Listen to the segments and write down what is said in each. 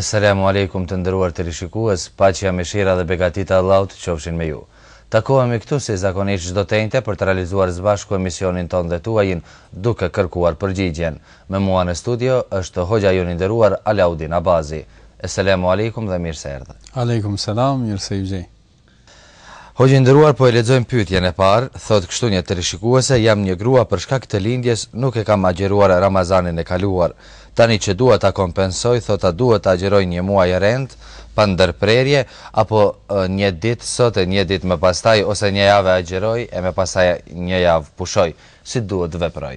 Esselamu Alejkum të nderuar teleshikues, paqja, mëshira dhe begatitë e Allahut qofshin me ju. Takohemi këtu si zakonisht çdo të enjte për të realizuar së bashku emisionin tonë dhe tuajin duke kërkuar përgjigjen. Me mua në studio është hoxha jonë i nderuar Alaudin Abazi. Esselamu Alejkum dhe mirë se erdhe. Alejkum selam, mirë se ju gjej. Hoxhë i nderuar po e lexojmë pyetjen e parë, thotë kështu një teleshikuese jam një grua për shkak të lindjes nuk e kam agjëruar Ramazanin e kaluar, tani që dua ta kompensoj thotë a duhet të agjëroj një muaj rend pa ndërprerje apo një ditë sot e një ditë më pastaj ose një javë agjëroj e më pastaj një javë pushoj, si duhet të veproj.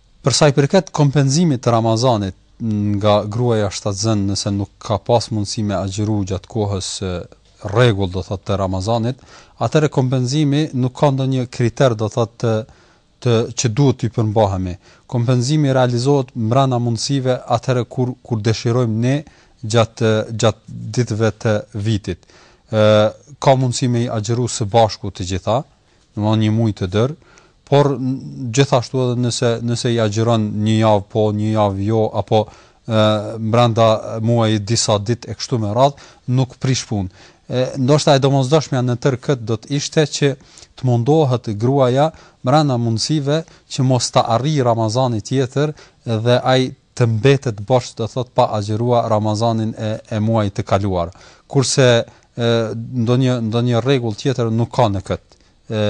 Për sa i përket kompenzimit të Ramazanit nga gruaja shtatzënë nëse nuk ka pas mundësi me agjëru gjatë kohës së rregullt, do thotë të Ramazanit, atëherë kompenzimi nuk ka ndonjë kriter, do thotë të të që duhet t'i përmbahemi. Kompenzimi realizohet mbrenda mundësive atëherë kur kur dëshirojmë ne gjatë gjatë ditëve të vitit. Ë ka mundësi me i agjëru së bashku të gjitha. domethënë një muaj të tërë, por gjithashtu edhe nëse nëse i agjëron një javë po, një javë jo apo mbrenda muajit disa ditë e kështu me radhë, nuk prish punë. Ndoshta e domosdoshmja në tërë këtë do të ishte që të mundohet gruaja brenda mundësive që mos ta arrijë Ramazani tjetër dhe ai të mbetet borxh do thot pa agjëru ramazanin e e muajit të kaluar kurse ndonjë ndonjë rregull tjetër nuk ka në kët ë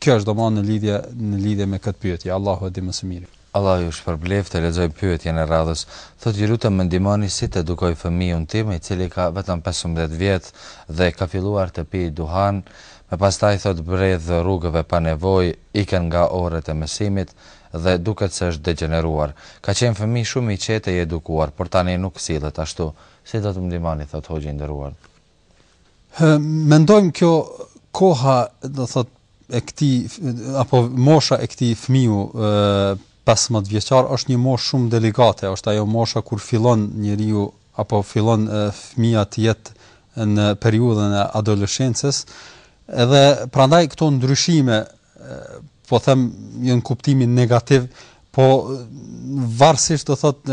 kjo është domon në lidhje në lidhje me kët pyetje Allahu e di më së miri Allah ju shpërbleft e lexoj pyetjen e radhës thot ju lutem më ndihmoni si ta edukoj fëmijën tim i cili ka vetëm 15 vjet dhe ka filluar të pijë duhan më pastaj thot bredh rrugëve pa nevojë ikën nga orët e mësimit dhe duket se është degjeneruar. Ka qenë fëmijë shumë i qetë e i edukuar, por tani nuk sillet ashtu. Si do të më ndihmoni, thotë Hoxhë i nderuar. Hë, mendojmë kjo koha, do thotë, e këtij apo mosha e këtij fëmiu, ë 15 vjeçar është një moshë shumë delikate, është ajo mosha kur fillon njeriu apo fillon fëmija të jetë në periudhën e adoleshencës. Edhe prandaj këto ndryshime po them jo në kuptimin negativ, po varësisht do thot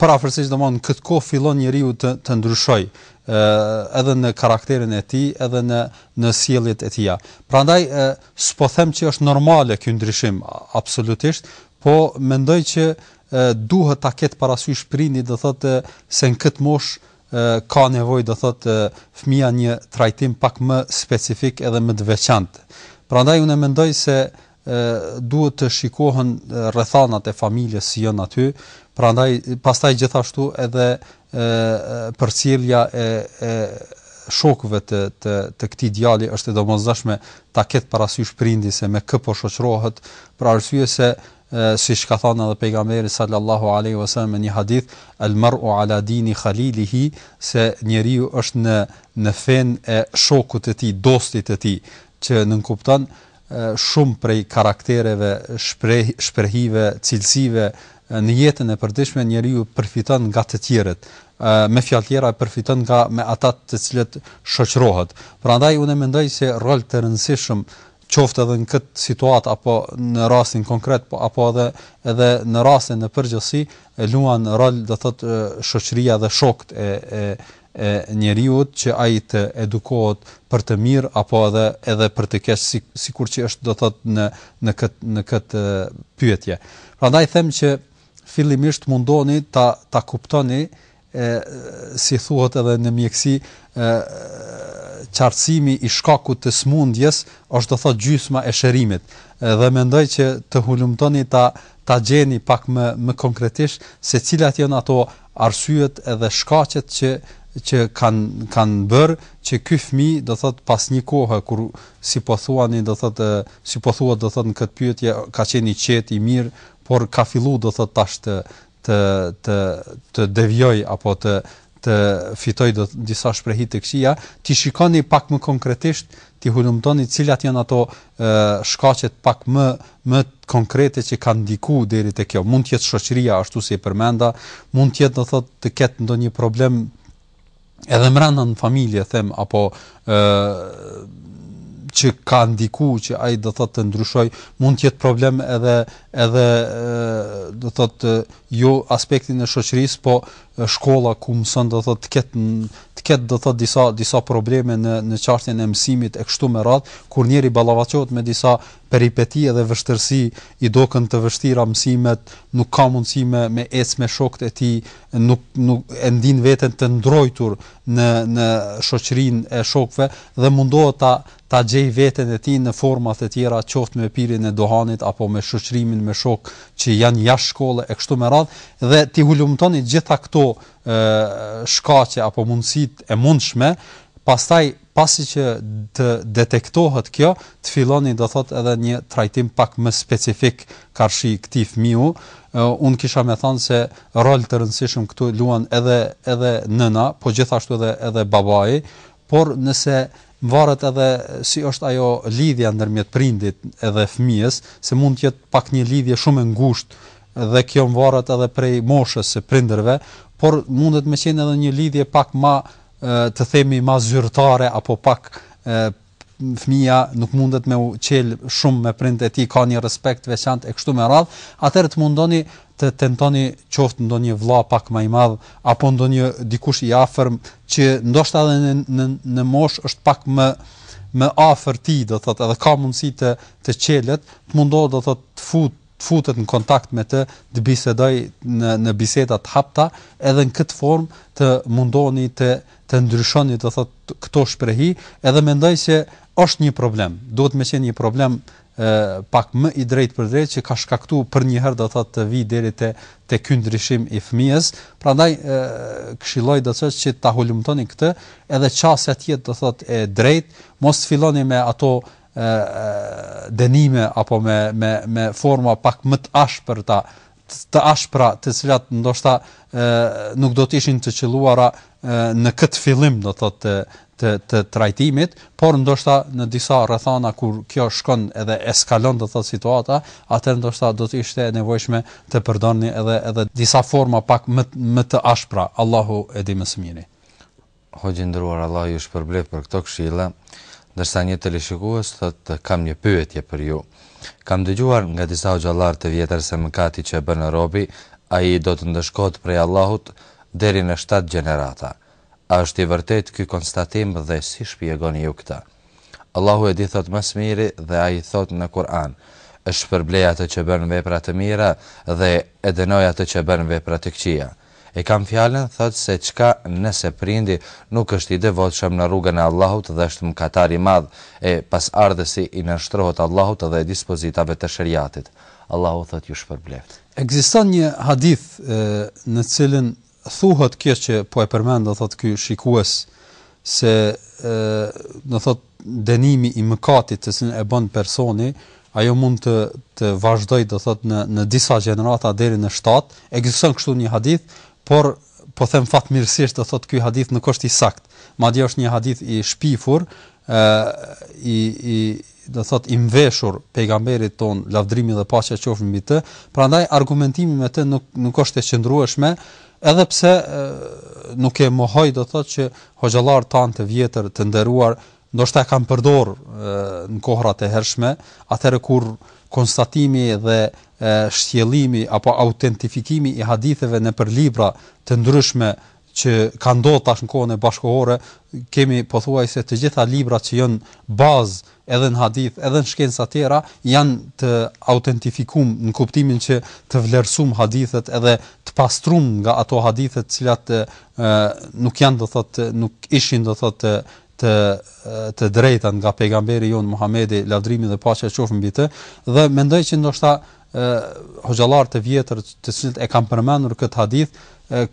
përafërsisht domon këtë kohë fillon njeriu të të ndryshojë ë edhe në karakterin e tij, edhe në në sjelljet e tija. Prandaj s'po them që është normale ky ndryshim absolutisht, po mendoj që duhet ta ketë parasysh prindi do thotë se në këtë moshë ka nevojë do thotë fëmija një trajtim pak më specifik edhe më të veçantë. Prandaj unë mendoj se duhet të shikohen rrethanat e familjes si janë aty, prandaj pastaj gjithashtu edhe përcjellja e e shokëve të të të këtij djali është e domosdoshme ta ketë parasysh prindi se me kë po shoqërohet, për arsye se siç ka thënë edhe Pejgamberi sallallahu alejhi ve sellem në një hadith, El mer'u ala dini khalilihi, se njeriu është në në fenë e shokut të tij, dostit të tij, që nënkupton shumë prej karaktereve, shpreh, shprehive, cilësive në jetën e përditshme njeriu përfiton nga të tjerët me fjalë tjera përfiton nga me ata të cilët shoqërohet. Prandaj unë mendoj se rol të rëndësishëm qoftë edhe në këtë situatë apo në rastin konkret, po apo edhe edhe në rastin në përgjithësi luan rol do thotë shoqëria dhe shokët e e e njeriut që ai të edukohet për të mirë apo edhe edhe për të keq si, sikur që është do thotë në në këtë në këtë pyetje. Prandaj them që fillimisht mundoni ta ta kuptoni e si thuhet edhe në mjekësi ë qartësimi i shkakut të smundjes është do thot gjysma e shërimit dhe mendoj që të hulumtoni ta ta gjeni pak më më konkretisht se cilat janë ato arsyet edhe shkaqet që që kanë kanë bërë që ky fëmijë do thot pas një kohe kur si po thuani do thot si po thuat do thot në këtë pyetje ka qenë i qetë i mirë por ka filluar do thot tash të të të të devijojë apo të të fitojë do disa shprehi të këqija, t'i shikoni pak më konkretisht, t'i hulumtoni cilat janë ato ë shkaqet pak më më konkrete që kanë ndikuar deri te kjo. Mund të jetë shoqëria ashtu si e përmenda, mund të jetë do thotë të ketë ndonjë problem edhe mrenda në familje them apo ë që ka ndiku që ai do thotë të ndryshoj, mund të jetë problem edhe edhe do thotë jo aspektin e shoqërisë, po shkolla ku mëson do thotë të ketë të ketë do thotë disa disa probleme në në çështjen e mësimit e kështu me radh, kur njeri ballafaqohet me disa peripeti dhe vështirësi, i dokën të vështira mësimet, nuk ka mundësi me me ecë me shokët e tij, nuk nuk e ndin veten të ndrojtur në në shoqërinë e shokëve dhe mundohet ta ta gjej veten e tij në forma të tjera, qoftë me pirjen e duhanit apo me shoqërimin me shokë që janë jashtë shkolle e kështu me radhë dhe t'i hulumtoni gjitha këto ë shkaqe apo mundësitë e mundshme, pastaj Pasi që të detektohet kjo, të filloni do thotë edhe një trajtim pak më specifik karshi këtij fëmiu. Unë kisha me thënë se rol të rëndësishëm këtu luan edhe edhe nëna, po gjithashtu edhe edhe babai, por nëse varet edhe si është ajo lidhja ndërmjet prindit edhe fëmijës, se mund të jetë pak një lidhje shumë e ngushtë dhe kjo varet edhe prej moshës së prindërve, por mundet me qenë edhe një lidhje pak më të themi ma zyrtare apo pak fëmija nuk mundet me u qel shumë me prind e tij ka një respekt t'veçantë e kështu me radhë, atëherë të mundoni të tentoni qoftë ndonjë vlla pak ma i madh, apo ndonjë dikush i afërm që ndoshta edhe në, në, në moshë është pak më më afër tij do thotë edhe ka mundësi të të qelet të mundohet do thotë të fut të futet në kontakt me të, të bisedojë në në biseda të hapta, edhe në këtë formë të mundoni të të ndryshoni do thotë këto shprehi, edhe mendoj se është një problem. Duhet me qenë një problem ë pak më i drejtpërdrejtë që ka shkaktuar përnjëherë do të thotë të vijë deri te te ky ndryshim i fëmijës. Prandaj ë këshilloj do të thotë që ta hulumtoni këtë edhe qasja të jetë do të thotë e drejtë, mos filloni me ato dënime apo me me me forma pak më të ashpërta të ashpra të cilat ndoshta nuk do të ishin të qëlluara në këtë fillim do thotë të të të trajtimit, por ndoshta në disa rrethana kur kjo shkon edhe eskalon do thotë situata, atëherë ndoshta do të ishte e nevojshme të përdorni edhe edhe disa forma pak më më të ashpra, Allahu e di më së miri. Hoxhë i nderuar Allahu ju shpërbleftë për këto këshilla, ndërsa një teleshikues thotë kam një pyetje për ju. Kam dëgjuar nga disa hoxhallarë të vjetër se mëkati që e bën robi, ai do të ndëshkohet prej Allahut deri në shtatë gjenerata. A është i vërtetë ky konstatim dhe si e shpjegoni ju këtë? Allahu e di thotë më së miri dhe ai thotë në Kur'an, E shpërblej atë që bën vepra të mira dhe e dënoj atë që bën vepra të këqija. E kam fjalën thotë se çka nëse prindi nuk është i devotshëm në rrugën e Allahut dhe është mëkatar i madh, e pasardhësi i nënshtrohet Allahut dhe dispozitave të Sheriatit. Allahu thotë ju shpërbleftë. Ekziston një hadith në të cilin thuhet kjo që po e përmend do thotë ky shikues, se do thotë dënimi i mëkatit të cilin e bën personi ajo mund të të vazhdojë do thotë në në disa gjenerata deri në 7 ekziston kështu një hadith por po them fatmirësisht do thotë ky hadith nuk është i saktë madje është një hadith i shpifur ë i i do thotë i mveshur pejgamberit ton lavdrimi dhe paqja qofshin mbi të, prandaj argumentimi me të nuk nuk është e qëndrueshme, edhe pse nuk e mohoj do thotë që hoxhallar tan të vjetër të nderuar ndoshta e kanë përdor në kohrat e hershme, atëherë kur konstatimi dhe shtjellimi apo autentifikimi i haditheve nëpër libra të ndryshme që ka ndodhur tash në kohën e bashkohore, kemi pothuajse të gjitha librat që janë bazë edhe në hadith, edhe në shkenca tjera, janë të autentifikum në kuptimin që të vlerësum hadithet edhe të pastrum nga ato hadithe të cilat e, nuk janë do thotë nuk ishin do thotë të të drejta nga pejgamberi jon Muhamedi lavdrimi dhe paqja qofshin mbi të dhe mendoj që ndoshta hoxhallarë të vjetër të cilët e kanë përmendur këtë hadith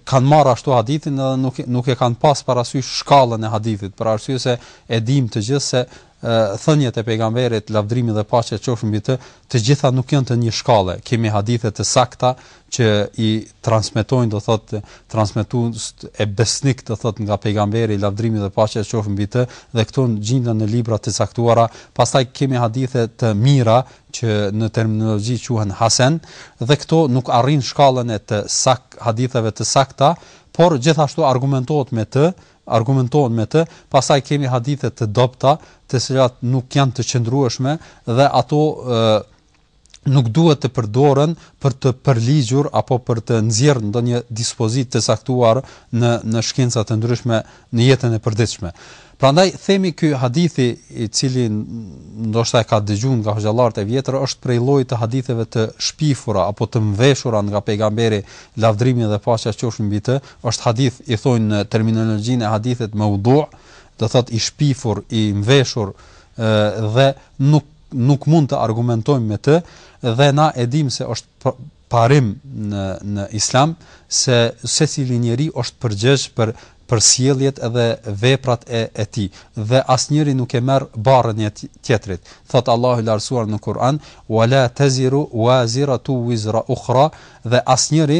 kanë marrë ashtu hadithin dhe nuk nuk e kanë pas parasysh shkallën e hadithit për arsye se e dimë të gjithë se thënjet e pejgamberit lavdrimi dhe paqja qofshin mbi të, të gjitha nuk janë të një shkalle. Kemi hadithe të sakta që i transmetojnë, do thotë, transmetues besnik, do thotë, nga pejgamberi lavdrimi dhe paqja qofshin mbi të, dhe këto gjenden në libra të caktuara. Pastaj kemi hadithe të mira që në terminologji quhen hasen, dhe këto nuk arrijnë shkallën e të sak, haditheve të sakta, por gjithashtu argumentohet me të, argumentohen me të, pastaj kemi hadithe të dobëta, të cilat nuk janë të qëndrueshme dhe ato ë nuk duhet të përdoren për të përligjur apo për të nxjerrë ndonjë dispozitë të caktuar në në shkenca të ndryshme në jetën e përditshme. Prandaj themi ky hadithi i cili ndoshta e ka dëgjuar nga hoxhallarët e vjetër është prej llojit të haditheve të shpifura apo të mveshura nga pejgamberi lavdrimi dhe paqja qofshin mbi të, është hadith i thonë në terminologjinë e hadithit meudu, do thotë i shpifur, i mveshur dhe nuk nuk mund të argumentojmë me të dhe na e dimë se është parim në në Islam se secili njeri është përgjegjës për për sjelljet edhe veprat e e tij dhe asnjëri nuk e merr barrën e tjetrit thot Allahu i lartësuar në Kur'an wala taziru waziratu wizra ukhra dhe asnjëri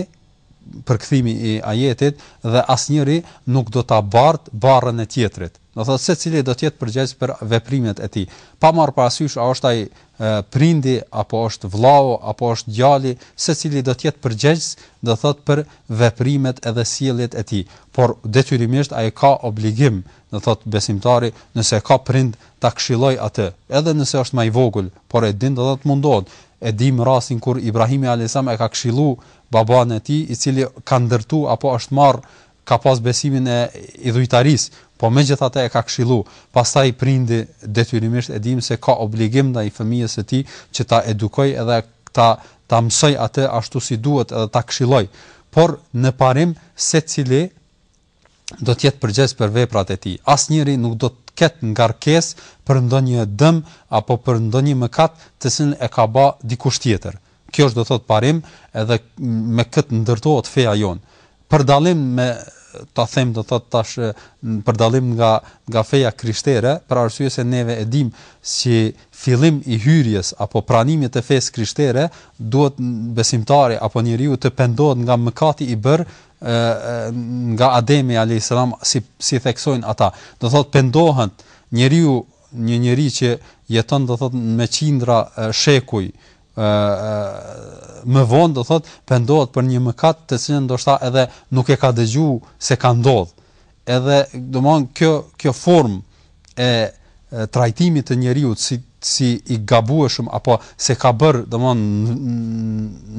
përkthimi i ajetit dhe asnjëri nuk do ta bart barrën e tjetrit do thot secili do të jetë përgjegjës për veprimet e tij pa marr parasysh a është ai prindi apo është vllau apo është djali secili do të jetë përgjegjës do thotë për veprimet edhe sjelljet e tij por detyrimisht ai ka obligim do thotë besimtari nëse ka prind ta këshilloj atë edhe nëse është më i vogël por e din do thotë mundohet e dim rastin kur Ibrahimi alayhis salam e ka këshillu babanë e tij i cili ka ndërtu apo është marr ka pas besimin e idhujtarisë, po megjithatë e ka këshillu, pastaj prindi detyrimisht e dimë se ka obligim ndaj fëmijës së tij që ta edukojë edhe ta ta mësojë atë ashtu si duhet edhe ta këshillojë, por në parim secili do të jetë përgjegjës për veprat e tij. Asnjëri nuk do të ketë ngarkesë për ndonjë dëm apo për ndonjë mëkat të cilin e ka ba dikush tjetër. Kjo është do thot parim edhe me kët ndërtohet feja jon. Për dallim me ta them do thot tash për dallim nga nga feja krishtere, për arsye se neve e dim si fillim i hyrjes apo pranimit të fesë krishtere, duhet besimtari apo njeriu të pendohet nga mëkati i bërë nga Ademi alayhis salam si si theksojnë ata. Do thot pendohet njeriu, një njeri që jeton do thot me qindra shekuj më vonë do thotë pendohet për një mëkat të cilën ndoshta edhe nuk e ka dëgju se ka ndodh. Edhe do thotë kjo kjo formë e trajtimit të njeriut si si i gabueshëm apo se ka bër do thotë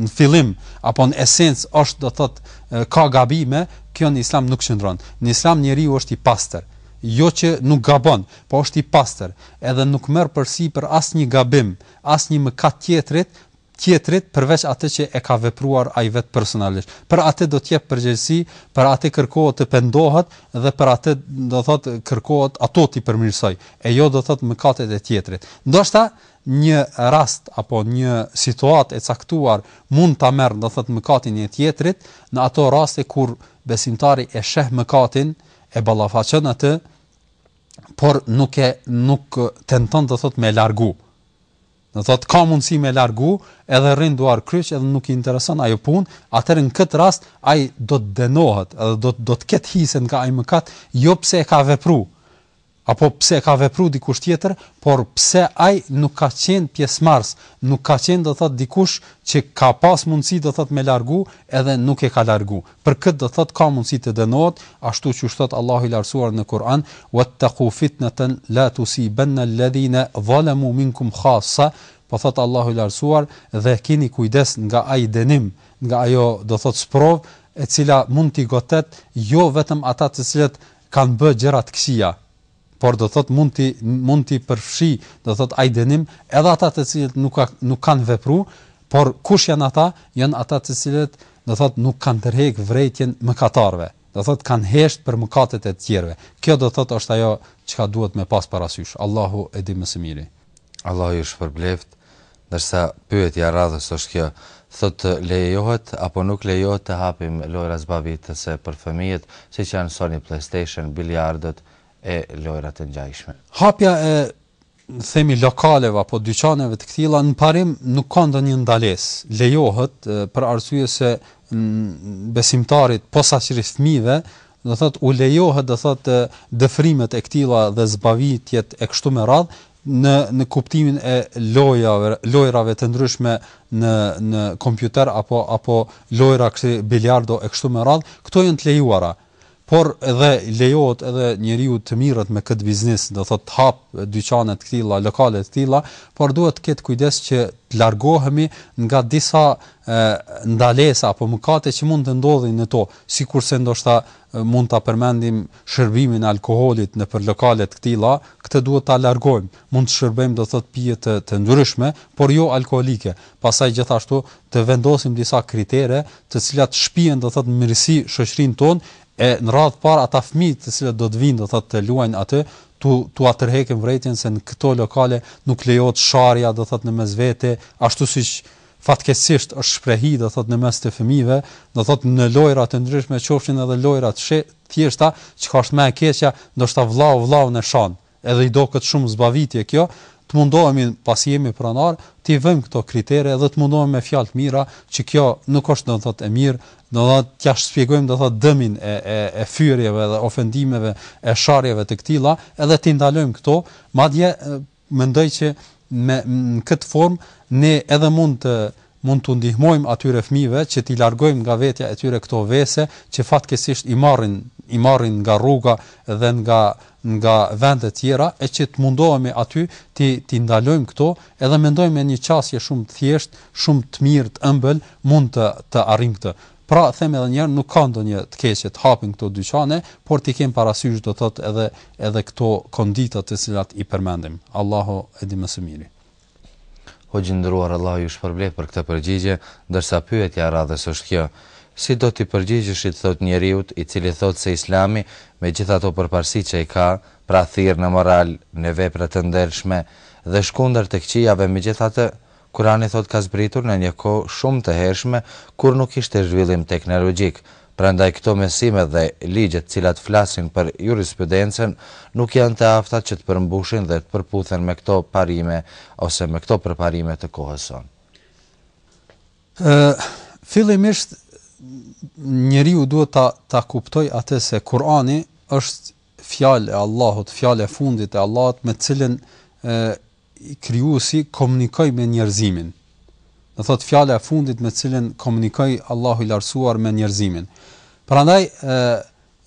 në fillim apo në esencë është do thotë ka gabime, kjo në Islam nuk qëndron. Në Islam njeriu është i pastër jo që nuk gabon, po është i pastër, edhe nuk merr përsipër asnjë gabim, asnjë mëkat tjetrit tjetrit përveç atë që e ka vepruar ai vet personalisht. Për atë do të jep përgjegjësi, për atë kërkohet të pendohet dhe për atë do thotë kërkohet ato t'i përmirësoj, e jo do thotë mëkatet e tjetrit. Ndoshta një rast apo një situatë e caktuar mund ta merr do thotë mëkatin e tjetrit në ato raste kur besimtari e sheh mëkatin, e ballafaqon atë, por nuk e nuk tenton do thot me largu. Do thot ka mundësi me largu, edhe rrin duar kryq, edhe nuk i intereson ajo punë, atëherë në këtë rast ai do të dënohet, edhe do do të ketë hise nga ai mëkat, jo pse e ka vepru, apo pse e ka vepru dikush tjetër, por pse ai nuk ka qenë pjesëmarrës, nuk ka qenë do thot dikush që ka pas mundësi do thot me largu, edhe nuk e ka largu. Për këtë do thotë ka mundësi të dënohet, ashtu qysh thotë Allahu i Lartësuar në Kur'an, Wattaqu fitnatan la tusibanna alladhina zalamu minkum khassa, po thotë Allahu i Lartësuar, dhe kini kujdes nga ai dënim, nga ajo, do thotë sprovë, e cila mund t'i godet jo vetëm ata të cilët kanë bë gjëra të këqija, por do thotë mund t'i mund t'i përfshij do thotë ai dënim edhe ata të cilët nuk ka nuk kanë vepru por kush janë ata janë ata të cilët do thotë nuk kanë tërhek vrejtjen mëkatarëve do thotë kanë hesht për mëkatet e të tjerëve kjo do thotë është ajo çka duhet me pas parasysh Allahu e di më së miri Allahu ju shpërbleftë. Ndërsa pyetja e radhës është kjo, thotë lejohet apo nuk lejohet të hapim lojra zbavitëse për fëmijët, siç janë Sony Playstation, biliardet e lojra të ngjajshme? Hapja e themi lokaleve apo dyqaneve të këtilla në parim nuk ka ndonjë ndalesë, lejohet për arsye se besimtarit posaçërisht fëmijëve do thotë u lejohet do thotë dëfrimet e këtilla dhe zbavitjet e kështu me radhë në në kuptimin e lojave lojrave të ndryshme në në kompjuter apo apo lojra kësi biliardo e kështu me radhë këto janë të lejuara por edhe lejohet edhe njeriu të mirret me këtë biznes do thotë të hap dyqane të këtilla lokale të këtilla por duhet të ketë kujdes që të largohemi nga disa ndalesa apo mëkate që mund të ndodhin në to, sikurse ndoshta mund ta përmendim shërbimin e alkoolit nëpër lokale të këtilla, këtë duhet ta largojmë. Mund të shërbejmë do të thotë pije të të ndryshme, por jo alkoolike. Pastaj gjithashtu të vendosim disa kritere, të cilat shpien do të thotë në mirësi shoqërinë tonë e në radhë të parë ata fëmijë të cilët do të vijnë do të thotë të luajnë aty, t'u t'ua tërheqim vërejtjen se në këto lokale nuk lejohet sharja do të thotë në mes vete, ashtu siç fatkeqësisht është shprehi do thotë në mes të fëmijëve, do thotë në lojra të ndryshme qofshin edhe lojra të she, thjeshta, çka është më e keqja, ndoshta vllau vllaun e shan, edhe i doket shumë zbavitje kjo, të mundohemi pasi jemi pronar, t'i vëjmë këto kritere dhe të mundohemi me fjalë të mira që kjo nuk është do thotë e mirë, do thotë t'ia shpjegojmë do thotë dëmin e e e fyerjeve dhe ofendimeve e sharjeve të këtilla, edhe t'i ndalojmë këto, madje Mendoj që me në këtë formë ne edhe mund të mund t'u ndihmojmë atyre fëmijëve që t'i largojmë nga vetja e tyre këto vese që fatkeqësisht i marrin i marrin nga rruga dhe nga nga vende të tjera e që të mundohemi aty t'i t'i ndalojmë këto edhe mendoj me një qasje shumë të thjeshtë, shumë të mirë, të ëmbël mund të të arrijmë këtë. Pra, them edhe një herë, nuk ka ndonjë të keqe të hapim këto dyqane, por t'i kemi parasysh, do thotë, edhe edhe këto kondita të cilat i përmendim. Allahu e di më së miri. Hoxhë i nderuar, Allahu ju shpërbleftë për këtë përgjigje, ndërsa pyetja e radhës është kjo, Si do t'i përgjigjeshit thotë njeriut, i cili thotë se Islami, me gjithë ato përparësi që i ka, pra thirr në moral, në vepra të ndershme, dhe është kundër të këqijave, megjithatë, Kurani thotë ka zbritur në një kohë shumë të hershme kur nuk ishte zhvillim teknologjik. Prandaj këto mësime dhe ligjet cilat flasin për jurisprudencën nuk janë të afta që të përmbushin dhe të përputhen me këto parime ose me këto përparime të kohës sonë. Fillimisht njeriu duhet ta ta kuptojë atë se Kurani është fjalë e Allahut, fjalë e fundit e Allahut me të cilën Krijuesi komunikoi me njerëzimin. Do thot fjala e fundit me të cilën komunikoi Allahu i Lartësuar me njerëzimin. Prandaj ë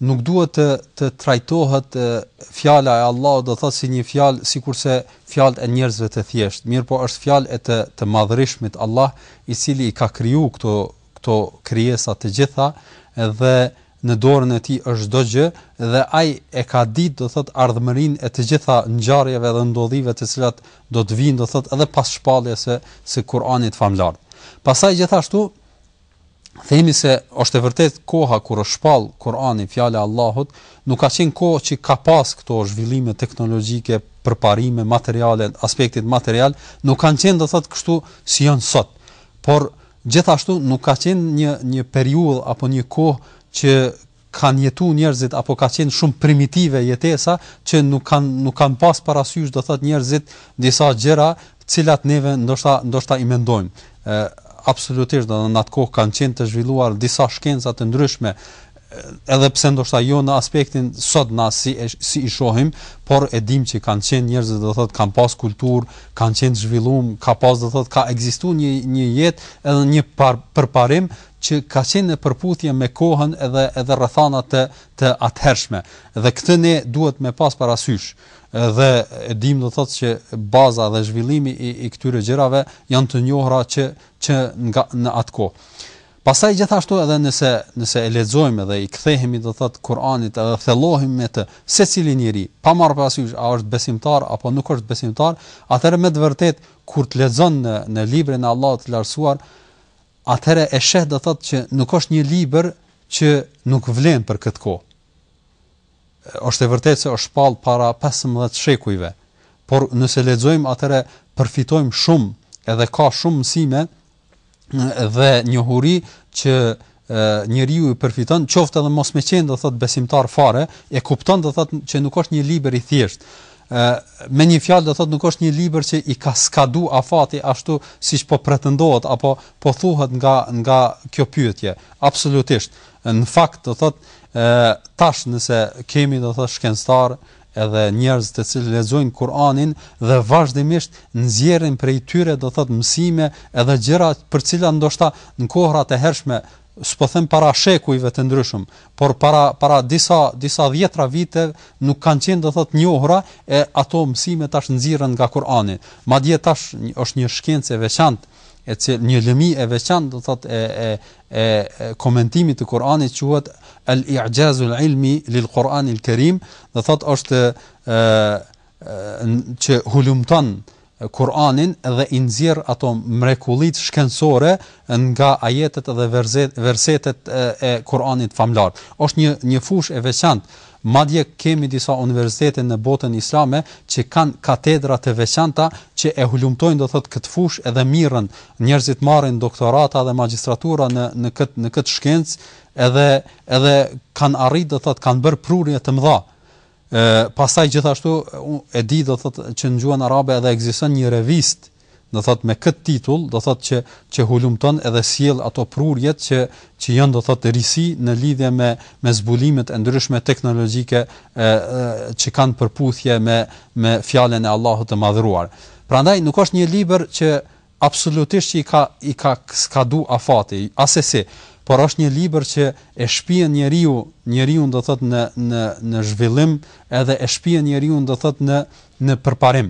nuk duhet të të trajtohet e, fjala e Allahut do thot si një fjalë sikurse fjalët e njerëzve të thjeshtë, mirëpo është fjalë e të të madhërishmit Allah, i cili i ka kriju këto këto krijesa të gjitha dhe në dorën e tij është çdo gjë dhe ai e ka ditë do thotë ardhmërinë e të gjitha ngjarjeve dhe ndodhive të cilat do të vijnë do thotë edhe pas shpalljes së Kur'anit famëlartë. Pastaj gjithashtu themi se është e vërtetë koha kur është shpall Kur'ani fjala e Allahut, nuk ka qenë kohë që ka pas këto zhvillime teknologjike, përparime materiale, aspektit material, nuk kanë qenë do thotë kështu si janë sot. Por Gjithashtu nuk ka qenë një një periudhë apo një kohë që kanë jetu njerëzit apo ka qenë shumë primitive jetesa që nuk kanë nuk kanë pas parasysh do thotë njerëzit disa gjëra të cilat neve ndoshta ndoshta i mendojmë ë absolutisht do në atë kohë kanë qenë të zhvilluar disa shkenca të ndryshme edhe pse ndoshta jo në aspektin sot na si e, si i shohim, por e dim që kanë qenë njerëz do thotë kanë pas kulturë, kanë qenë zhvillum, ka pas do thotë ka ekzistu një një jetë edhe një par, përparim që ka qenë në përputhje me kohën edhe edhe rrethana të të atëhershme. Dhe këtë ne duhet me pas parasysh dhe e dim do thotë që baza dhe zhvillimi i, i këtyre gjërave janë të njohura që që nga në atë kohë. Pastaj gjithashtu edhe nëse nëse e lexojmë dhe i kthehemi do thotë Kur'anit edhe thellohemi në të secili njeri, pa marrë parasysh a është besimtar apo nuk është besimtar, atëherë me të vërtetë kur të lexon në në librin e Allahut të Lartësuar, atëherë e sheh do thotë që nuk është një libër që nuk vlen për këtë kohë. Është e vërtetë se është shpall para 15 shekujve, por nëse lexojmë atëherë përfitojmë shumë, edhe ka shumë mësime dhe njohuri që njeriu i përfiton, qoftë edhe mos me qenë do thot besimtar fare, e kupton do thot që nuk është një libër i thjeshtë. ë me një fjalë do thot nuk është një libër që i ka skadu afati ashtu siç po pretendohet apo po thuhet nga nga kjo pyetje. Absolutisht. Në fakt do thot ë tash nëse kemi do thot shkencëtar edhe njerëz të cilët lexojnë Kur'anin dhe vazhdimisht nxjerrin prej tyre do thotë mësime edhe gjëra për cilat ndoshta në kohërat e hershme s'po them para shekujve të ndryshëm, por para para disa disa dhjetra vite nuk kanë qenë do thotë njohura e ato mësime tash nxirren nga Kur'ani. Madje tash është një shkencë e veçantë e cil një lëmi e veçantë do thot e e e komentimit të Kuranit quhet El I'xhaz El Ilmi lil Kuran El Kerim do thot është e që hulumton Kur'anin dhe i nxjerr ato mrekullitë shkencore nga ajetet dhe versetet e Kur'anit famëlartë. Është një një fushë e veçantë Madje kemi disa universitete në botën islame që kanë katedra të veçanta që e hulumtojnë do thotë këtë fushë edhe mirren, njerëzit marrin doktorata dhe magjistratura në në këtë në këtë shkencë edhe edhe kanë arrit do thotë kanë bërë prurje të mëdha. Ë pastaj gjithashtu e di do thotë që në gjuhën arabe edhe ekziston një revistë Do thotë me këtë titull do thotë që që hulumton edhe sjell ato prurjet që që janë do thotë risi në lidhje me me zbulimet e ndryshme teknologjike e, që kanë përputhje me me fjalën e Allahut të madhëruar. Prandaj nuk është një libër që absolutisht që i ka i ka skadu afati, asesi, por është një libër që e shpien njeriun, njeriun do thot në në në zhvillim, edhe e shpien njeriun do thot në në përparim.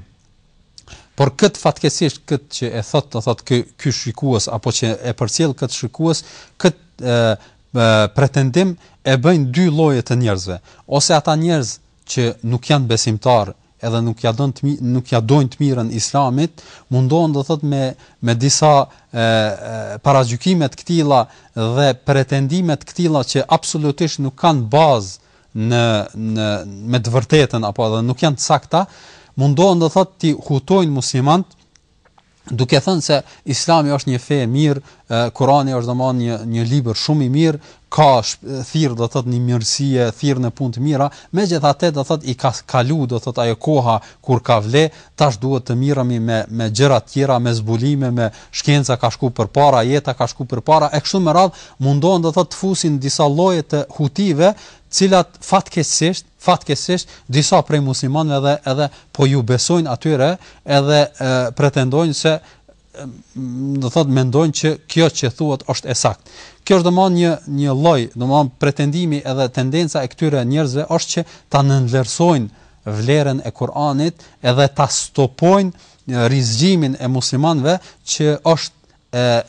Por këtë fatkeqësisht këtë që e thotë do thotë ky ky shikues apo që e përcjell këtë shikues këtë pretendim e bëjnë dy lloje të njerëzve ose ata njerëz që nuk janë besimtarë edhe nuk ja don të nuk ja dojnë të mirën islamit mundohen do thotë me me disa e, paragjykime të këtilla dhe pretendime të këtilla që absolutisht nuk kanë bazë në në me të vërtetën apo edhe nuk janë të sakta, mundohen do thotë t'i hutojnë muslimanët duke thënë se Islami është një fe e mirë, Kurani është domethënë një një libër shumë i mirë, ka thirr do thotë në mirësi e thirr në punë të mira, megjithatë do thotë i ka kalu do thotë ajo koha kur ka vle, Tash duhet të mirremi me me gjëra të tjera, me zbulime, me shkenca ka shku përpara, jeta ka shku përpara e kështu me radhë, mundohen do thotë të fusin disa lloje të hutive, të cilat fatkeqësisht, fatkeqësisht disa prej muslimanëve edhe edhe po ju besojnë atyre edhe pretendojnë se do thot mendojnë që kjo që thuhet është e saktë. Kjo është domethënë një një lloj, domethënë pretendimi edhe tendenca e këtyre njerëzve është që ta nënvlerësojnë vlerën e Kuranit edhe ta stopojnë rizgjimin e muslimanëve që është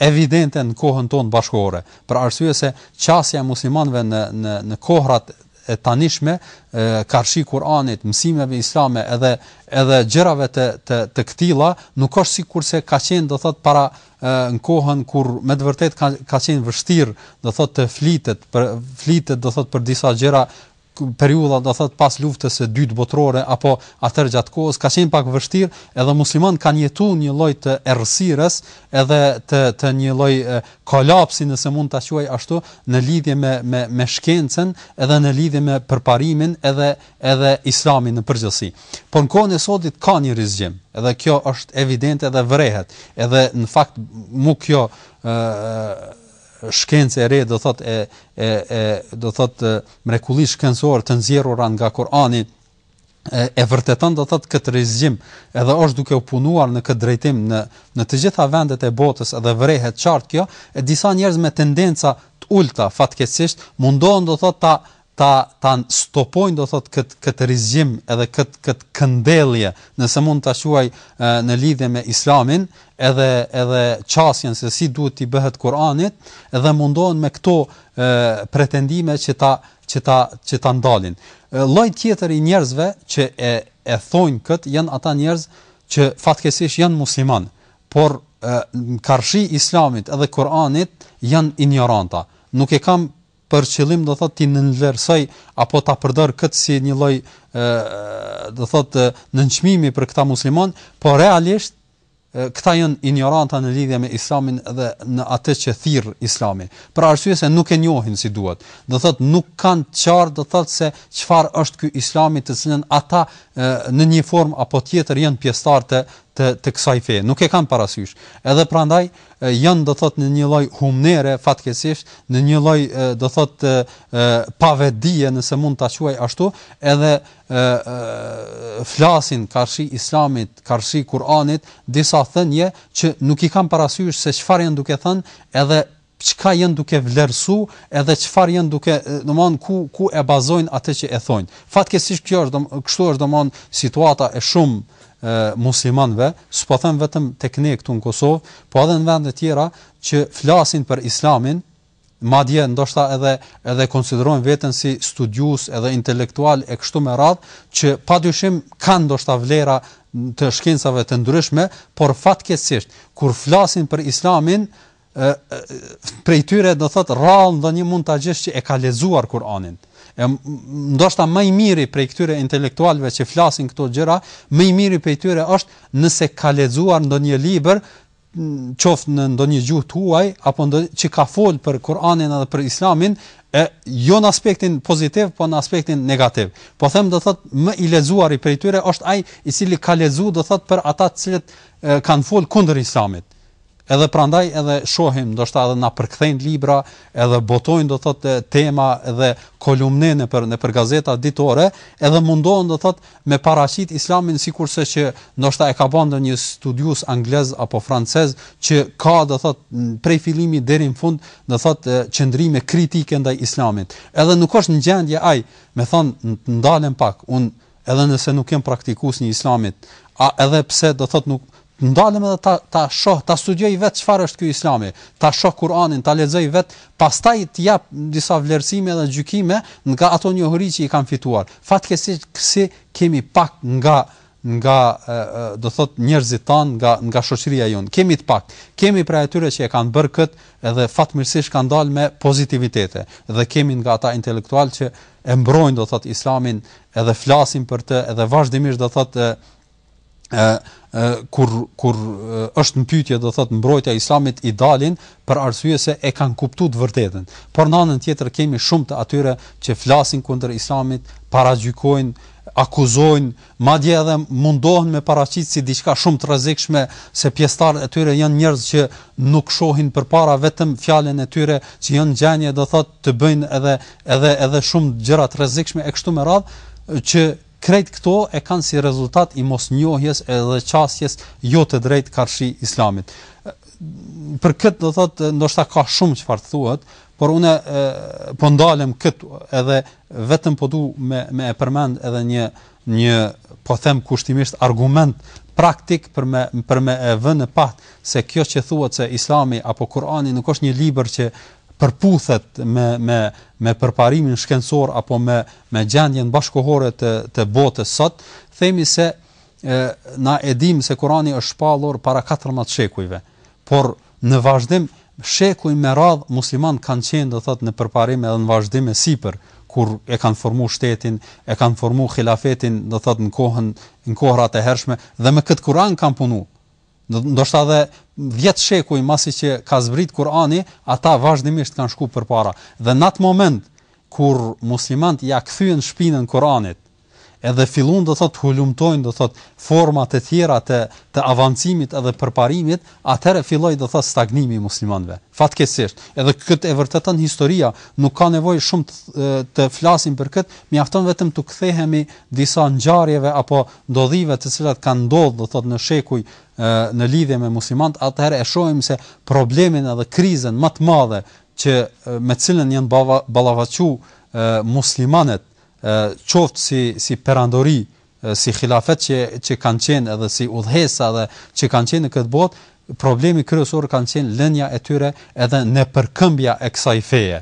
evidente në kohën tonë bashkëkohore. Për arsye se qasja e muslimanëve në në në kohrat e tanishme karshi Kur'anit, mësimeve islame edhe edhe gjërave të të të këtilla, nuk është sikurse ka qenë do thot para në kohën kur me të vërtetë ka ka qenë vështirë do thot të flitet do thot për disa gjëra periudha do thot pas luftës së dytë botërore apo atëherë gjatë kohës ka qenë pak vështirë edhe muslimanët kanë jetuar një lloj të errësirës edhe të të një lloj kolapsi nëse mund ta quaj ashtu në lidhje me me me shkencën edhe në lidhje me përparimin edhe edhe islamin në përgjithësi. Por në kohën e sodit ka një rizgjim, edhe kjo është evidente dhe vërehet. Edhe në fakt mu kjo ë shkencë e re do thotë e e e do thotë mrekulli shkencore të nxjerrura nga Kurani e vërteton do thotë këtë rizgjim edhe është duke u punuar në këtë drejtim në në të gjitha vendet e botës edhe vërehet qartë kjo e disa njerëz me tendenca të ulta fatkeqësisht mundohen do thotë ta ta ta stopojnë do thotë këtë këtë rizgjim edhe këtë këtë këndellje nëse mund ta quaj në lidhje me islamin edhe edhe qasjen se si duhet t'i bëhet Kur'anit dhe mundohen me këto pretendime që ta që ta që ta ndalin. Lloj tjetër i njerëzve që e e thojnë kët janë ata njerëz që fatkeqësisht janë musliman, por në karshi islamit edhe Kur'anit janë injoranta. Nuk e kam për qëllim do thotë t'i nënvlerësoj apo ta përdor kët si një lloj ë do thotë nënçmimi për këta musliman, por realisht Këta janë injoranta në lidhje me Islamin dhe në atë që thirr Islami. Për arsye se nuk e njohin si duhet. Do thotë nuk kanë qartë do thotë se çfarë është ky Islami të cilin ata në një formë apo tjetër janë pjesëtar të të të kësaj feje. Nuk e kanë parasysh. Edhe prandaj janë do thotë në një lloj humnere fatkeqësisht, në një lloj do thotë pavetëdije nëse mund ta quaj ashtu, edhe flasin karshi islamit, karshi Kur'anit, disa thënje që nuk i kanë parasysh se çfarë janë duke thanë, edhe çka janë duke vlerësu, edhe çfarë janë duke, domthon ku ku e bazojnë atë që e thojnë. Fatkeqësisht kjo është domthon kështu është domthon situata e shumë muslimanëve, s'po them vetëm tek ne këtu në Kosovë, po edhe në vende të tjera që flasin për islamin, madje ndoshta edhe edhe konsiderojnë veten si studiues edhe intelektual e kështu me radh që padyshim kanë ndoshta vlera të shkencave të ndryshme, por fatkeqësisht kur flasin për Islamin, ë prej tyre do thot rrallë ndonjë mund ta gjesh që e ka lexuar Kur'anin. E ndoshta më i miri prej këtyre intelektualëve që flasin këto gjëra, më i miri prej tyre është nëse ka lexuar ndonjë libër qoftë në ndonjë gjuhë të huaj apo ndo që ka fol për Kur'anin edhe për Islamin e jo në aspektin pozitiv, po në aspektin negativ. Po them do thot më i lexuari prej tyre është ai i cili ka lexu do thot për ata të cilët kanë fol kundër Islamit. Edhe prandaj edhe shohim ndoshta edhe na përkthejn libra, edhe botojnë do thot tema dhe kolumne nëpër nëpër gazeta ditore, edhe mundohen do thot me paraqit Islamin sikurse që ndoshta e ka ba ndonjë studius anglez apo francez që ka do thot prej fillimit deri në fund do thot qëndrime kritike ndaj Islamit. Edhe nuk është në gjendje ai me than të ndalem pak, un edhe nëse nuk jam praktikues një Islamit, a edhe pse do thot nuk Të ndalem edhe ta ta shoh, ta studioj vet çfarë është ky Islami, ta shoh Kur'anin, ta lexoj vet, pastaj të jap disa vlerësime dhe gjykime nga ato njohuri që i kam fituar. Fatkeqësisht kësi kemi pak nga nga do thot njerëzit tan nga nga shoqëria jon kemi të pak kemi prej atyre që e kanë bër kët edhe fatmirësisht kanë dal me pozitivitete dhe kemi nga ata intelektual që e mbrojnë do thot islamin edhe flasin për të edhe vazhdimisht do thot ë kur kur është në pyetje do thot mbrojtja e islamit i dalin për arsye se e kanë kuptuar të vërtetën. Por në anën tjetër kemi shumë të atyre që flasin kundër islamit, paragjykojnë, akuzojnë, madje edhe mundohen me paraqit si diçka shumë të rrezikshme se pjesëtarët e tyre janë njerëz që nuk shohin përpara vetëm fjalën e tyre, që janë në gjendje do thot të bëjnë edhe edhe edhe shumë gjëra të rrezikshme e kështu me radhë që Krejt këto e kanë si rezultat i mosnjohjes edhe qasjes jo të drejtë karshi Islamit. Për këtë do thotë ndoshta ka shumë çfarë të thuhet, por unë po ndalem këtu edhe vetëm po du me me e përmend edhe një një po them kushtimisht argument praktik për me për me e vënë në pah se kjo që thuhet se Islami apo Kurani nuk është një libër që përputhet me me me përparimin shkencor apo me me gjendjen bashkëkohore të të botës sot, themi se e, na e dimë se Kurani është shpallur para 14 shekujve. Por në vazhdim shekuj me radh musliman kanë qenë do thot në përparim edhe në vazhdim e sipër kur e kanë formu shtetin, e kanë formu hilafetin, do thot në kohën në kohrat e hershme dhe me këtë Kur'an kanë punu. ndoshta edhe 10 shekuj masi që ka zbrit Kur'ani, ata vazhdimisht kanë shku përpara. Dhe në atë moment, kur muslimant ja kthyen shpinën Kur'anit, edhe fillun do thot hulumtojnë do thot format e tjera të, të avancimit edhe përparimit, atëherë filloi do thot stagnimi i muslimanve. Fatkeqsisht, edhe këtë e vërteton historia, nuk ka nevoj shumë të, të flasim për këtë, mjafton vetëm të kthehemi disa ngjarjeve apo ndodhive të cilat kanë ndodhë do thotë në shekuj në lidhje me muslimanët atëherë e shohim se problemin edhe krizën më të madhe që me të cilën janë ballafaqu muslimanët qoftë si si perandori si hilafet që që kanë qenë edhe si udhëheqësa edhe që kanë qenë në këtë botë problemi kryesor kanë qenë lënia e tyre edhe nëpërkëmbja e kësaj feje.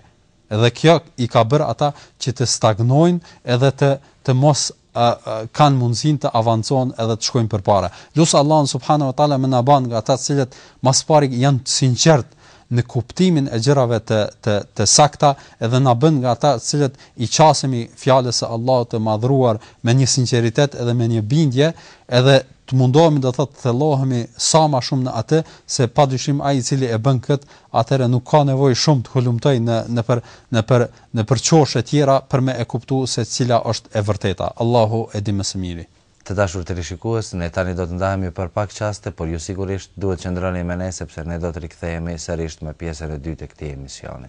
Dhe kjo i ka bërë ata që të stagnojnë edhe të të mos kanë mundësinë të avancojnë edhe të shkojnë përpara. Lus Allahun subhanahu wa taala me na bë nga ata të cilët ma së pari janë të sinqertë në kuptimin e gjërave të të të sakta edhe na bën nga ata të cilët i qasemi fjalës së Allahut të madhëruar me një sinqeritet edhe me një bindje edhe të mundohemi do thotë të thellohemi sa më shumë në atë se padyshim ai i cili e bën kët atëherë nuk ka nevojë shumë të hulumtojë në në për në për Nëpër qoshe e tjera për me e kuptu se cila është e vërteta. Allahu e di më së miri. Të dashur teleshikues, ne tani do të ndahemi për pak çaste, por ju sigurisht duhet qëndroni me ne sepse ne do të rikthehemi sërisht me pjesën e dytë të këtij emisioni.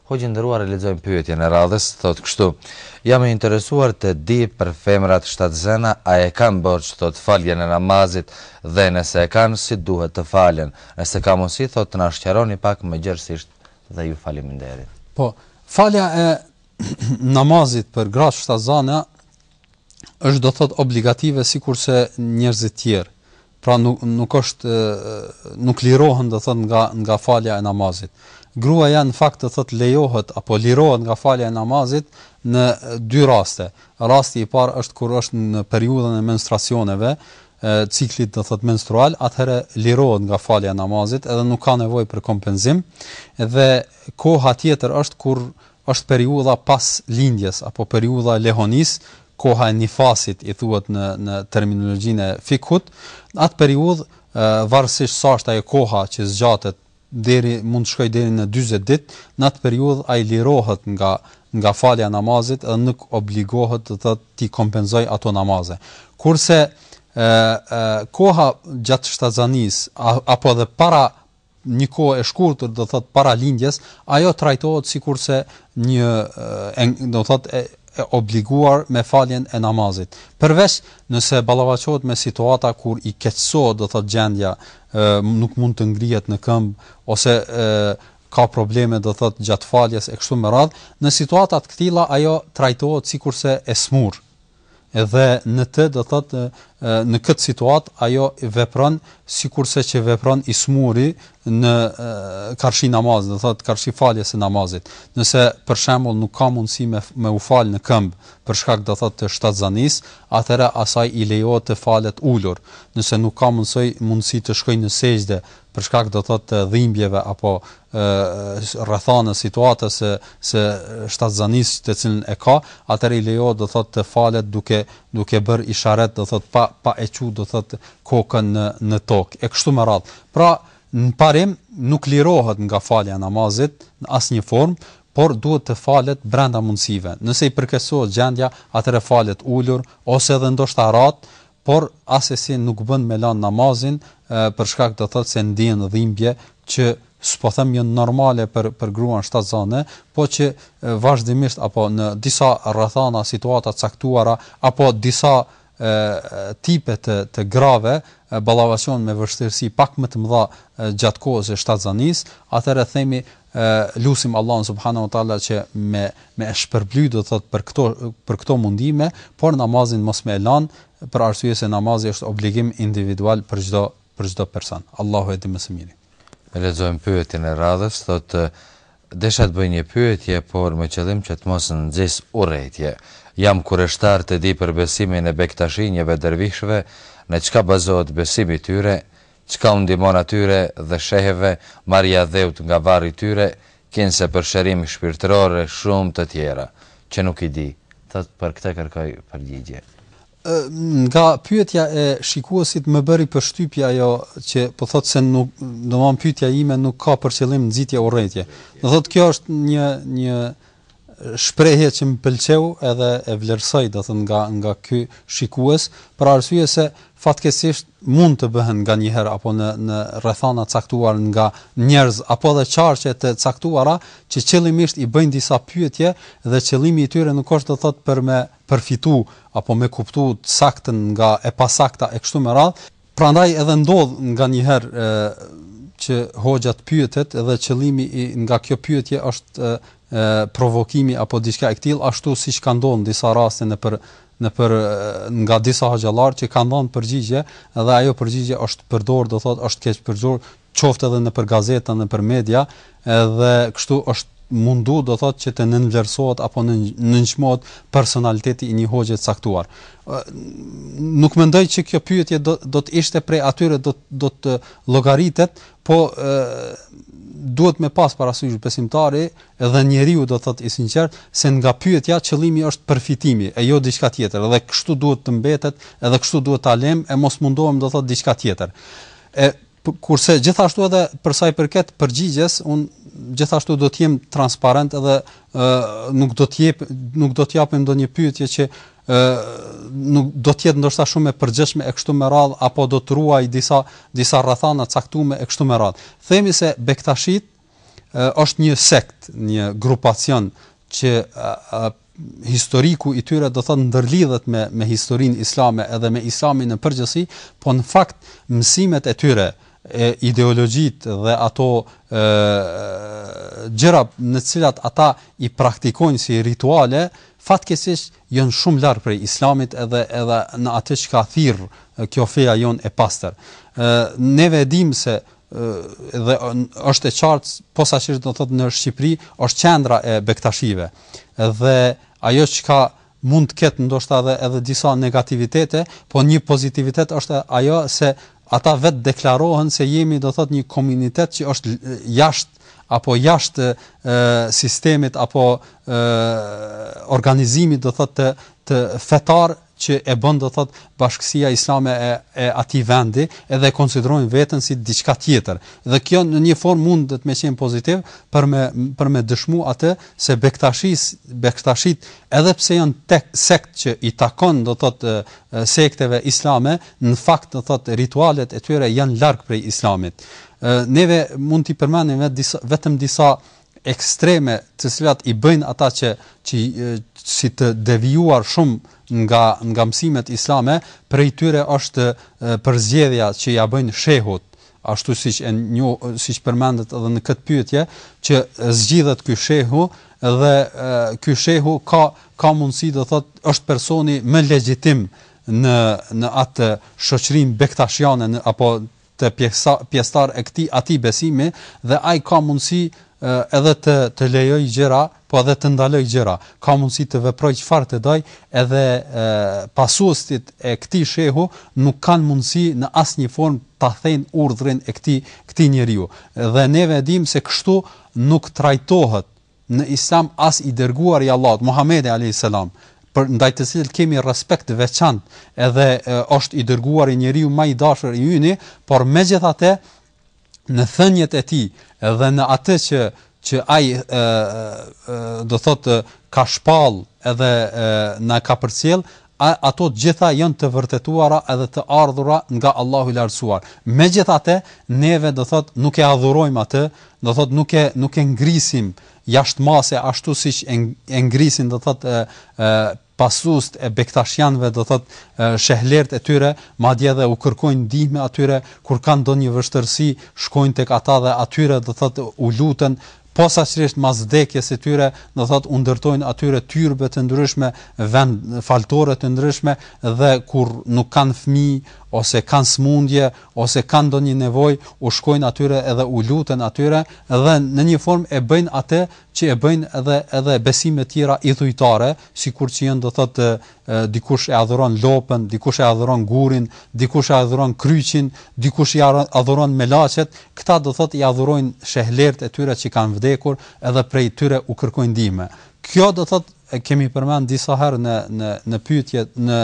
Hoxhë i nderuar e lexojmë pyetjen e radhës, thotë kështu, Jam e interesuar të di për femrat shtatzëna a e kanë borxh thotë faljen e namazit dhe nëse e kanë si duhet të falen? Nëse ka mundësi thotë të na sqaroni pak më gjerësisht dhe ju faleminderit. Po, falja e namazit për gratë shtatzëna është do thotë obligative sikurse njerëzit tjerë. Pra nuk nuk është nuk lirohen do thot nga nga falja e namazit. Gruaja në fakt do thot lejohet apo lirohet nga falja e namazit në dy raste. Rasti i parë është kur është në periudhën e menstruacioneve, ciklit do thot menstrual, atëherë lirohet nga falja e namazit edhe nuk ka nevojë për kompenzim. Dhe koha tjetër është kur është periudha pas lindjes apo periudha e lehonisë, koha e nifasit i thuhet në në terminologjinë e fikhut, në atë periudhë varësisht sa është ajo koha që zgjatet deri mund të shkojë deri në dyzet ditë, në atë periudhë ajo lirohet nga nga falja e namazit dhe nuk obligohet do thotë t'i kompenzojë ato namaze. Kurse ë ë koha gjatë shtatzanisë apo edhe para një kohë e shkurtër do thot para lindjes, ajo trajtohet sikurse një do thot e, e obliguar me faljen e namazit. Përveç nëse ballafaqohet me situata kur i keqësohet do thot gjendja, e, nuk mund të ngrihet në këmbë ose e, ka probleme do thot gjatë faljes e kështu me radhë, në situata të këtilla ajo trajtohet sikurse e smurë. Dhe në të, do të thotë, në këtë situatë ajo vepron sikurse që vepron i smuri në karshi namazit, do të thotë karshi faljes së namazit. Nëse për shembull nuk ka mundësi me me u fal në këmbë për shkak do të thotë të shtatzanisë, atëherë asaj i lejohet të falet ulur. Nëse nuk ka mundësi mundësi të shkojë në sexhde për shkak do të thotë të dhimbjeve apo rrethanës, situatës së së shtatzanisë të cilën e ka, atëherë i lejohet do thotë të falet duke duke bërë isharet do thotë pa pa e çu do thotë kokën në në tokë e kështu me radhë. Pra në parim nuk lirohet nga falja e namazit në asnjë formë, por duhet të falet brenda mundësive. Nëse i përkeqësohet gjendja, atëherë falet ulur ose edhe ndoshta rat, por assesi nuk bën me lan namazin për shkak do thot se ndjen dhimbje që s'po them janë normale për për gruan shtatzane po që vazhdimisht apo në disa rrethana situata të caktuara apo disa tipe të të grave ballafaqohen me vështirësi pak më të mëdha gjatë kohës së shtatzanisë atëherë themi Lusim Allahun subhanahu wa ta'ala që me me e shpërbly do të thotë për këto për këto mundime, por namazin mos me e lan, për arsye se namazi është obligim individual për çdo për çdo person. Allahu e di më së miri. E lexojmë pyetjen e radhës, thotë desha të bëj një pyetje, por me qëllim që të mos nxis urrejtje. Jam kureshtar të di për besimin e bektashinjve, dervishëve, në çka bazohet besimi i tyre, Çka u ndihmon atyre dhe sheheve marrja dheut nga varri i tyre, kinse për shërim shpirtëror e shumë të tjera, që nuk i di, thotë për këtë kërkoj përgjigje. Nga pyetja e shikuesit më bëri përshtypje ajo që po thotë se nuk, domethan pyetja ime nuk ka për qëllim nxitje urrejtje. Do thotë kjo është një një shprehje që më pëlqeu edhe e vlerësoj domethënë nga nga ky shikues për arsye se fatkeqësisht mund të bëhen nganjëherë apo në në rrethana të caktuara nga njerëz apo edhe qarqe të caktuara që qëllimisht i bëjnë disa pyetje dhe qëllimi i tyre nuk është do të thotë për me përfitu apo me kuptu të saktën nga e pasakta e kështu me radhë Prandaj edhe ndodh nganjëherë ë që hoxha të pyetet dhe qëllimi i nga kjo pyetje është ë provokimi apo diçka e tillë ashtu siç ka ndodhur në disa raste nëpër nëpër nga disa hoxhallarë që kanë dhënë përgjigje dhe ajo përgjigje është përdor do thotë është keqpërdor qoftë edhe nëpër gazeta, nëpër media, edhe kështu është mundu, do thotë, që të nënvlerësohet apo nënçmohet personaliteti i një hoxhe të caktuar. Nuk mendoj që kjo pyetje do do të ishte prej atyre do do të llogaritet, po ë duhet me pas parasysh besimtari dhe njeriu do thotë i sinqertë se nga pyetja qëllimi është përfitimi e jo diçka tjetër dhe kështu duhet të mbetet edhe kështu duhet ta lëm e mos mundohem do thotë diçka tjetër. E Kurse gjithashtu edhe për sa i përket përgjigjes, un gjithashtu do të jem transparent edhe ë nuk do të jep nuk do të japim ndonjë pyetje që ë nuk do të jetë ndoshta shumë e përgjithshme e kështu me radh apo do të ruaj disa disa rrethana të caktume e kështu me radh. Themi se Bektashit është një sekt, një grupacion që historiku i tyre do thotë ndërlidhet me me historinë islame edhe me islamin në përgjithësi, po në fakt mësimet e tyre, e ideologjitë dhe ato ë gjëra në të cilat ata i praktikojnë si rituale, fatkeqësisht janë shumë larg prej islamit edhe edhe në atë që ka thirr kjo feja jonë e pastër. ë neve e dimë se dhe është e qartë posaçërisht do thotë në Shqipëri është qendra e bektashive dhe ajo çka mund të ketë ndoshta edhe edhe disa negativitete, po një pozitivitet është ajo se ata vet deklarohen se jemi do të thotë një komunitet që është jashtë apo jashtë sistemit apo organizimit do thotë të fetar që e bën do thotë bashkësia islame e e atij vendi edhe e konsiderojnë veten si diçka tjetër dhe kjo në një formë mundet me qenë pozitive për me për me dëshmu atë se bektashis bektashit edhe pse janë tek sekt që i takon do thotë sekteve islame në fakt do thotë ritualet e tyre janë larg prej islamit neve mund t'i përmendim vetëm disa ekstreme të cilat i bëjnë ata që që si të devijuar shumë nga nga mësimet islame, prej tyre është përzgjedhja që ia bëjnë shehut, ashtu siç e njo siç përmendet edhe në këtë pyetje, që zgjidhet ky shehu dhe ky shehu ka ka mundësi do thot është personi më legjitim në në atë shoqërinë bektashiane apo të pjesëtar e këtij atij besimi dhe ai ka mundësi edhe të të lejoj gjëra, po edhe të ndaloj gjëra. Ka mundësi të veproj çfarë të doj, edhe pasuesit e këtij shehu nuk kanë mundësi në asnjë formë ta thejnë urdhrin e këtij këtij njeriu. Dhe neve e dimë se kështu nuk trajtohet në Islam as i Dërguari i Allahut, Muhamedi alejhi selam, për ndaj të cilët kemi respekt të veçantë, edhe është i Dërguari njeriu më i dashur i yni, por megjithatë në thënjet e tij dhe në atë që që ai do thotë ka shpall edhe na ka përcjell, Ato të gjitha janë të vërtetuara edhe të ardhura nga Allahu i Lartësuar. Megjithatë, neve do thotë nuk e adhurojmë atë, do thotë nuk e nuk e ngrisim jashtë mase ashtu siç e e ngrisin do thotë pasuesit e bektashianëve do thotë shehlerët e tyre, madje edhe u kërkojnë ndihmë atyre kur kanë ndonjë vështirësi, shkojnë tek ata dhe atyre do thotë u luten, posaçërisht mas vdekjes së tyre, do thotë u ndërtojnë atyre tyrbe të ndryshme, vendfaltore të ndryshme dhe kur nuk kanë fëmijë ose kanë sëmundje ose kanë ndonjë nevojë, u shkojnë atyre edhe u luten atyre dhe në një formë e bëjnë atë që e bëjnë edhe edhe besimet tjera idhujtare, sikur që janë do të thotë dikush e adhuron lopën, dikush e adhuron gurin, dikush e adhuron kryqin, dikush i adhuron melaqet, këta do thotë i adhurojnë shehlerët e tyre që kanë vdekur, edhe prej tyre u kërkojnë ndihmë. Kjo do thotë e kemi përmend disa herë në në në pyetje në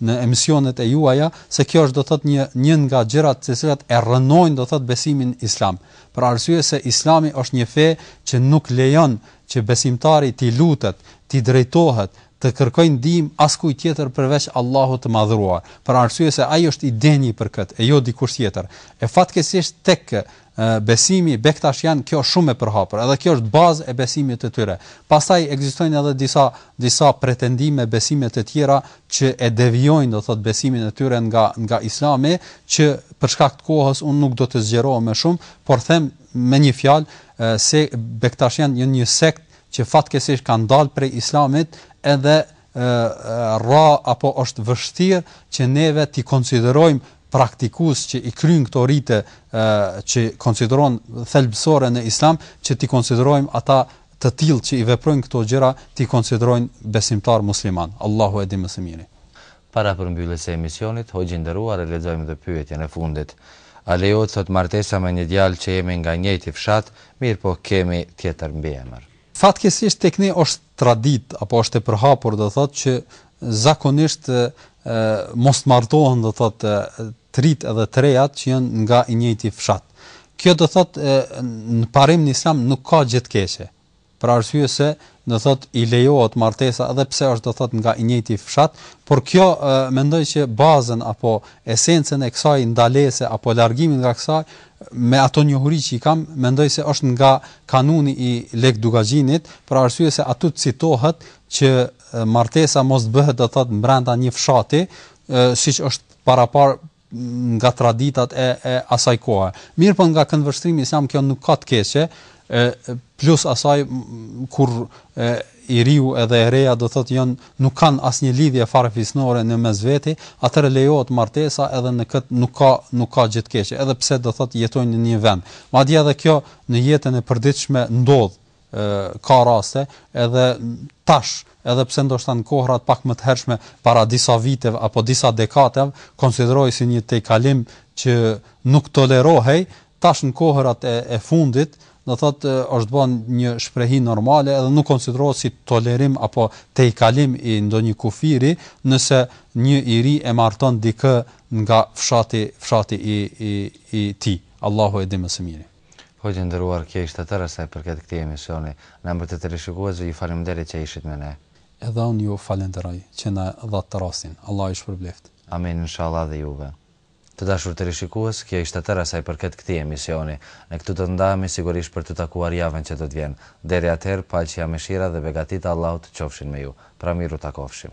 në emisionet e juaja se kjo është do thot një një nga gjërat të cilat e rrënojnë do thot besimin islam. Për arsye se Islami është një fe që nuk lejon që besimtari t'i lutet, t'i drejtohet, të kërkojë ndihmë askujt tjetër përveç Allahut të Madhëruar, për arsye se Ai është i denjë për këtë, e jo dikush tjetër. E fatkeqësisht tek besimi bektashian kjo është shumë e përhapur, edhe kjo është bazë e besimit të tyre. Pastaj ekzistojnë edhe disa disa pretendime besime të tjera që e devijojnë, do të thotë, besimin e tyre nga nga Islami, që për shkak të kohës unë nuk do të zgjerohem më shumë, por them me një fjalë se bektashian janë një sekt që fatkeqësisht kanë dalë prej Islamit edhe rra apo është vështirë që neve t'i konsiderojmë praktikues që i kryjnë këto rite që konsiderohen thelbësore në Islam, që t'i konsiderojmë ata të tillë që i veprojnë këto gjëra, t'i konsiderojnë besimtarë muslimanë. Allahu e di më së miri. Para përmbylljes së emisionit, hoxhë i nderuar e lexojmë dhe pyetjen e fundit. A lejohet thotë martesa me një djalë që jemi nga njëjti fshat, mirëpo kemi tjetër mbiemër? Fatkeqësisht tek ne është traditë apo është e përhapur do të thotë që zakonisht mos të martohen do të thotë të rit edhe të rejat që janë nga i njëjti fshat. Kjo do të thotë në parim në Islam nuk ka gjë të keqe. për arsye se do thotë i lejohet martesa edhe pse është do thotë nga i njëjti fshat, por kjo mendoj që bazën apo esencën e kësaj ndalese apo largimin nga kësaj me ato njohuri që i kam, mendoj se është nga kanuni i Lekë Dukagjinit, për arsye se aty citohet që martesa mos t'bëhet do thotë brenda një fshati, siç është para par nga traditat e e asaj kohe. Mirëpo nga këndvështrimi islam kjo nuk ka të keqe, e plus asaj kur e i riu edhe e reja do thotë janë nuk kanë asnjë lidhje farefisnore në mes veti, atëherë lejohet martesa edhe në këtë nuk ka nuk ka gjë të keqe, edhe pse do thotë jetojnë në një vend. Madje edhe kjo në jetën e përditshme ndodh, ka raste edhe tash, edhe pse ndoshta në kohrat pak më të hershme para disa viteve apo disa dekadave konsiderohej si një tejkalim që nuk tolerohej, tash në kohrat e, e fundit do thotë është bërë një shprehi normale edhe nuk konsiderohet si tolerim apo tejkalim i ndonjë kufiri nëse një i ri e marton dikë nga fshati fshati i i i tij Allahu e di më së miri Hoxhë i nderuar kjo ishte e tëra sa i përket këtij emisioni. Në emër të teleshikuesve ju faleminderit që ishit me ne. Edhe unë ju falenderoj që na dhatë rastin. Allahu ju shpërbleftë. Amin inshallah dhe juve. Të dashur teleshikues, kjo ishte e tëra sa i përket këtij emisioni. Ne këtu do të ndahemi sigurisht për t'u takuar javën që do të vjen. Deri atëherë, paqja, mëshira dhe begatitë e Allahut qofshin me ju. Pra mirë u takofshim.